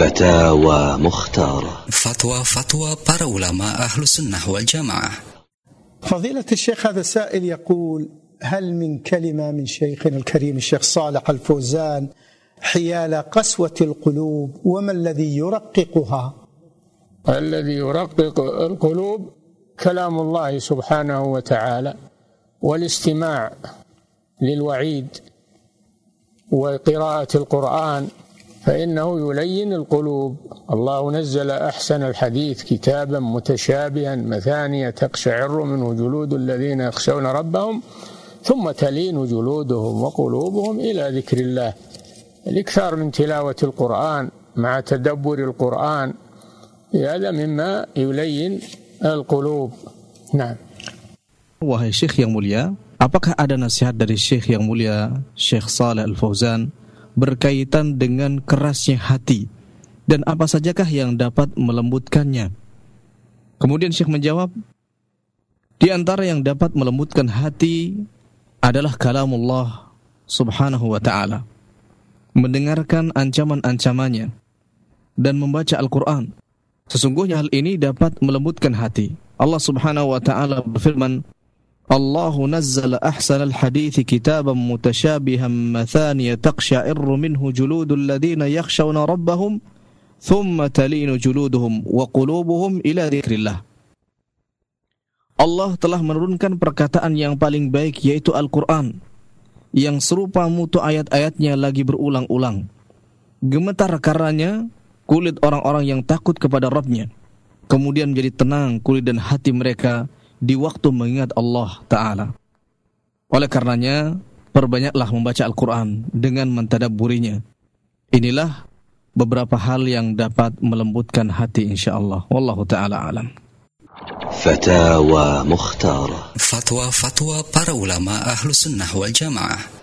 فتاوى مختارة. para ulama ahlu sunnah wal jamaah فضيلة الشيخ هذا سائل يقول هل من كلمة من شيخنا الكريم الشيخ صالح الفوزان حيال قسوة القلوب وما الذي يرققها؟ الذي يرقق القلوب كلام الله سبحانه وتعالى والاستماع للوعيد وقراءة القرآن فإنه يلين القلوب. الله نزل أحسن الحديث كتابا متشابها مثانية تقشعر منه جلود الذين يخشون ربهم ثم تلين جلودهم وقلوبهم إلى ذكر الله. الإكثار من تلاوة القرآن مع تدبر القرآن هذا مما يلين القلوب. نعم. Wahai Syekh yang mulia, apakah ada nasihat dari Syekh yang mulia, Syekh Saleh Al-Fauzan, berkaitan dengan kerasnya hati dan apa sajakah yang dapat melembutkannya? Kemudian Syekh menjawab, di antara yang dapat melembutkan hati adalah kalamullah subhanahu wa ta'ala. Mendengarkan ancaman-ancamannya dan membaca Al-Quran. Sesungguhnya hal ini dapat melembutkan hati. Allah subhanahu wa ta'ala berfirman, Allahu nazzala ahsanal hadithi kitaban mutasyabihan mathaniya taqsya'irru minhu juludul ladina yakhshawna rabbahum thumma talinu juluduhum wa qulubuhum ila dzikrillah. Allah telah menurunkan perkataan yang paling baik yaitu Al-Qur'an yang serupa mutu ayat-ayatnya lagi berulang-ulang. Gemetar karenanya kulit orang-orang yang takut kepada Rabbnya. Kemudian menjadi tenang kulit dan hati mereka di waktu mengingat Allah Ta'ala. Oleh karenanya, perbanyaklah membaca Al-Quran dengan mentadaburinya. Inilah beberapa hal yang dapat melembutkan hati insyaAllah. Wallahu ta'ala alam. Fatwa Mukhtar Fatwa-fatwa para ulama ahlu sunnah wal jamaah.